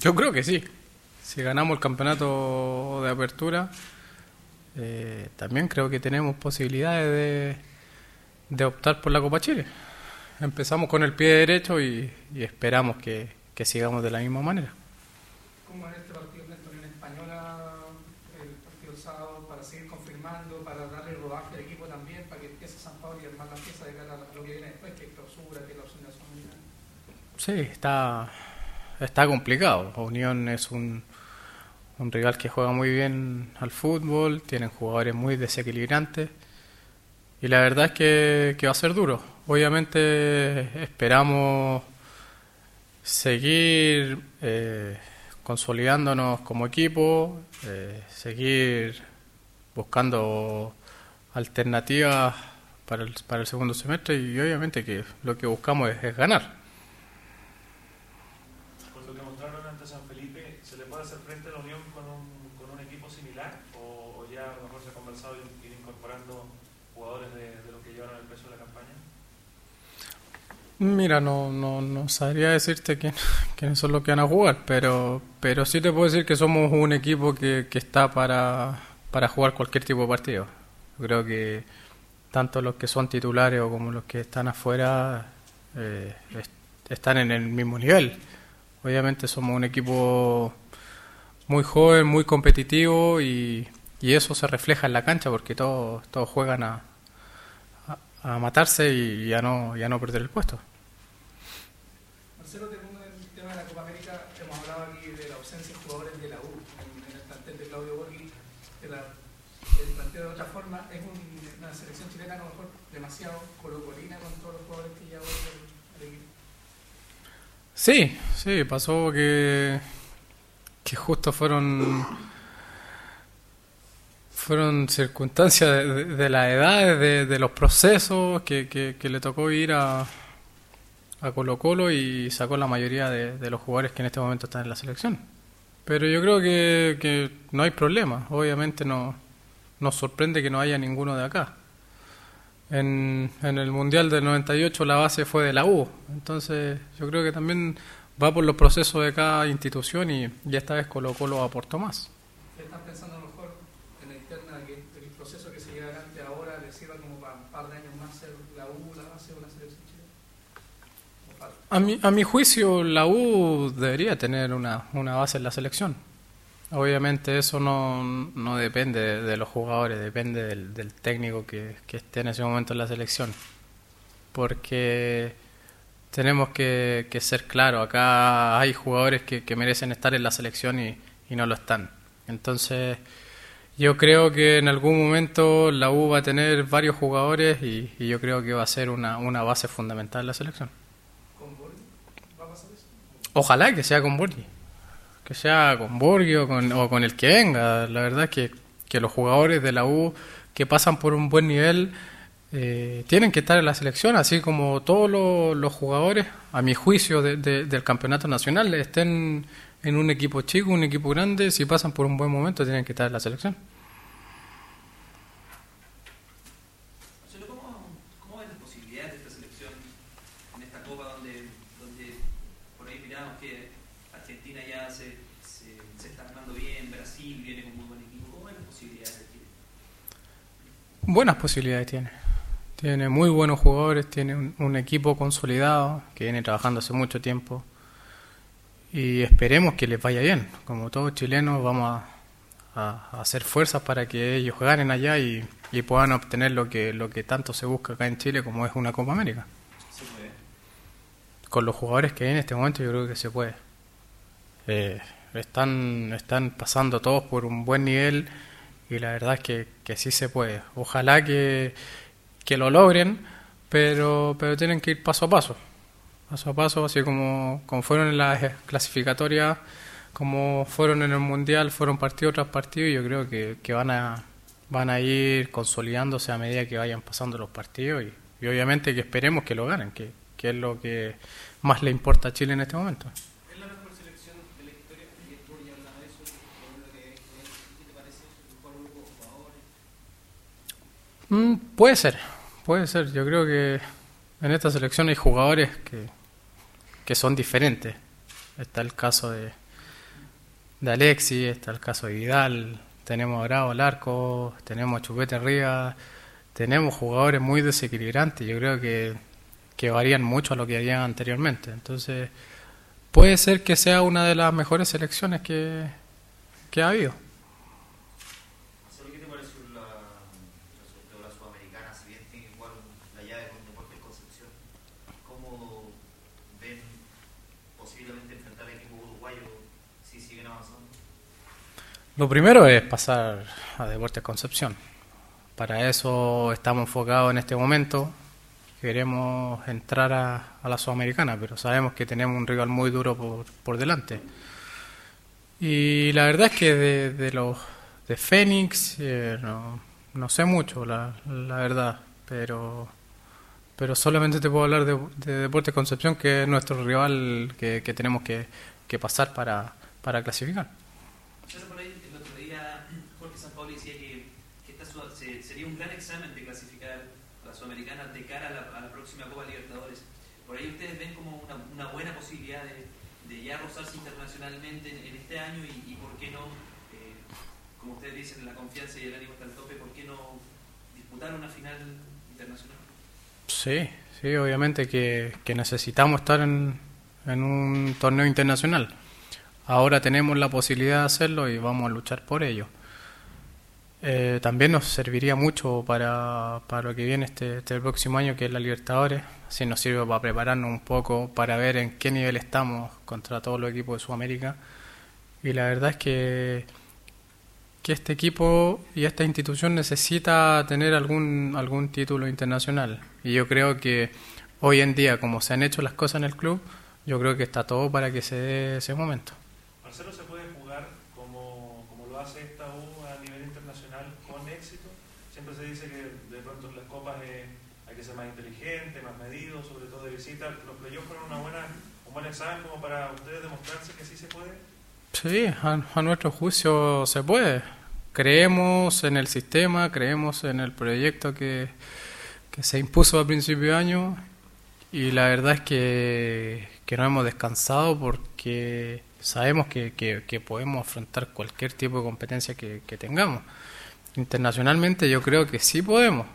Yo creo que sí. Si ganamos el campeonato de apertura, eh, también creo que tenemos posibilidades de, de, optar por la Copa Chile. Empezamos con el pie derecho y, y esperamos que, que, sigamos de la misma manera. ¿Cómo en este partido en Española, el partido sábado, para seguir confirmando, para darle rodaje al equipo también, para que empiece San Pablo y armar la pieza de cara a lo que viene después, que es clausura, que es la opción de Sí, está está complicado. Unión es un, un rival que juega muy bien al fútbol, tienen jugadores muy desequilibrantes y la verdad es que, que va a ser duro. Obviamente esperamos seguir eh, consolidándonos como equipo, eh, seguir buscando alternativas para el, para el segundo semestre y obviamente que lo que buscamos es ganar. Mira, no, no, no sabría decirte quién, quiénes son los que van a jugar, pero, pero sí te puedo decir que somos un equipo que, que está para, para jugar cualquier tipo de partido. creo que tanto los que son titulares o como los que están afuera eh, están en el mismo nivel. Obviamente somos un equipo muy joven, muy competitivo y, y eso se refleja en la cancha porque todos, todos juegan a, a, a matarse y ya no, ya no perder el puesto. Marcelo, te pongo en el tema de la Copa América, hemos hablado aquí de la ausencia de jugadores de la U, en, en el plantel de Claudio Borghi, la, el planteo de otra forma es un, una selección chilena a lo mejor demasiado colocolina con todos los jugadores que ya vuelven al equipo. Sí, sí, pasó que, que justo fueron fueron circunstancias de, de, de la edad, de, los procesos, que, que, le tocó ir a, a Colo Colo y sacó la mayoría de, de, los jugadores que en este momento están en la selección. Pero yo creo que, que no hay problema. Obviamente no, nos sorprende que no haya ninguno de acá. En, en, el Mundial del 98 la base fue de la U. Entonces yo creo que también va por los procesos de cada institución y, esta vez Colo Colo aportó más. ¿Están pensando a lo mejor en la interna que el proceso que se lleva adelante ahora le sirva como para un par de años más ser la U la base de una selección chilena? A mi, a mi juicio, la U debería tener una, una base en la selección. Obviamente eso no, no depende de, de, los jugadores, depende del, del técnico que, que, esté en ese momento en la selección. Porque tenemos que, que ser claros, acá hay jugadores que, que, merecen estar en la selección y, y no lo están. Entonces yo creo que en algún momento la U va a tener varios jugadores y, y yo creo que va a ser una, una base fundamental en la selección. Ojalá que sea con Borghi. Que sea con Borghi o con, o con el que venga. La verdad es que, que, los jugadores de la U que pasan por un buen nivel eh, tienen que estar en la selección, así como todos los, los jugadores, a mi juicio, de, de, del campeonato nacional, estén en un equipo chico, un equipo grande, si pasan por un buen momento tienen que estar en la selección. buenas posibilidades tiene. Tiene muy buenos jugadores, tiene un, un, equipo consolidado que viene trabajando hace mucho tiempo y esperemos que les vaya bien. Como todos chilenos vamos a, a, hacer fuerzas para que ellos ganen allá y, y, puedan obtener lo que, lo que tanto se busca acá en Chile como es una Copa América. Con los jugadores que hay en este momento yo creo que se puede. Eh, están, están pasando todos por un buen nivel y la verdad es que, que sí se puede. Ojalá que, que lo logren, pero, pero tienen que ir paso a paso. Paso a paso, así como, como fueron en las clasificatorias, como fueron en el Mundial, fueron partido tras partido, y yo creo que, que van, a, van a ir consolidándose a medida que vayan pasando los partidos y, y obviamente que esperemos que lo ganen, que, que es lo que más le importa a Chile en este momento. Mm, puede ser, puede ser. Yo creo que en esta selección hay jugadores que, que son diferentes. Está el caso de, de Alexi, está el caso de Vidal, tenemos a Bravo al arco, tenemos a Chupete arriba, tenemos jugadores muy desequilibrantes, yo creo que, que varían mucho a lo que había anteriormente. Entonces, puede ser que sea una de las mejores selecciones que, que ha habido. Marcelo, ¿qué te pareció la, el sorteo de la Sudamericana? Si bien tiene igual la llave con Deportes Concepción, ¿cómo ven posiblemente enfrentar al equipo uruguayo si siguen avanzando? Lo primero es pasar a Deportes Concepción. Para eso estamos enfocados en este momento. Queremos entrar a, la Sudamericana, pero sabemos que tenemos un rival muy duro por, por delante. Y la verdad es que de, de los de Fénix eh, no, no sé mucho, la, la verdad, pero pero solamente te puedo hablar de, de Deportes Concepción, que es nuestro rival que, tenemos que, pasar para, para clasificar. Por ahí el otro día Jorge Sampaoli decía que, esta sería un gran examen de clasificar a la Sudamericana de cara a la, a la próxima Copa Libertadores. Por ahí ustedes ven como una, una buena posibilidad de, ya rozarse internacionalmente en, este año y, y por qué no, eh, como ustedes dicen, la confianza y el ánimo está al tope, ¿por qué no disputar una final internacional? Sí, sí, obviamente que, que necesitamos estar en, en un torneo internacional. Ahora tenemos la posibilidad de hacerlo y vamos a luchar por ello. Eh, también nos serviría mucho para, para lo que viene este, este próximo año, que es la Libertadores. Así nos sirve para prepararnos un poco, para ver en qué nivel estamos contra todos los equipos de Sudamérica. Y la verdad es que, que este equipo y esta institución necesita tener algún, algún título internacional. Y yo creo que hoy en día, como se han hecho las cosas en el club, yo creo que está todo para que se dé ese momento. Marcelo se puede jugar como, como lo hace esta U a nivel internacional con éxito. Siempre se dice que de pronto en las copas eh, hay que ser más inteligente, más medido, sobre todo de visita. Los playoffs fueron una buena, un buen examen como para ustedes demostrarse que sí se puede. Sí, a, a nuestro juicio se puede. Creemos en el sistema, creemos en el proyecto que, que se impuso a principio de año y la verdad es que, que no hemos descansado porque sabemos que, que- podemos afrontar cualquier tipo de competencia que, que tengamos. Internacionalmente yo creo que sí podemos.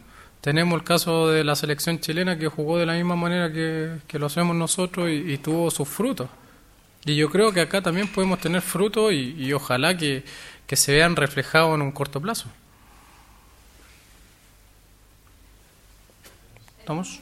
Tenemos el caso de la selección chilena que jugó de la misma manera que, que lo hacemos nosotros y, y tuvo sus frutos. Y yo creo que acá también podemos tener frutos y, y ojalá que, que se vean reflejados en un corto plazo. ¿Estamos?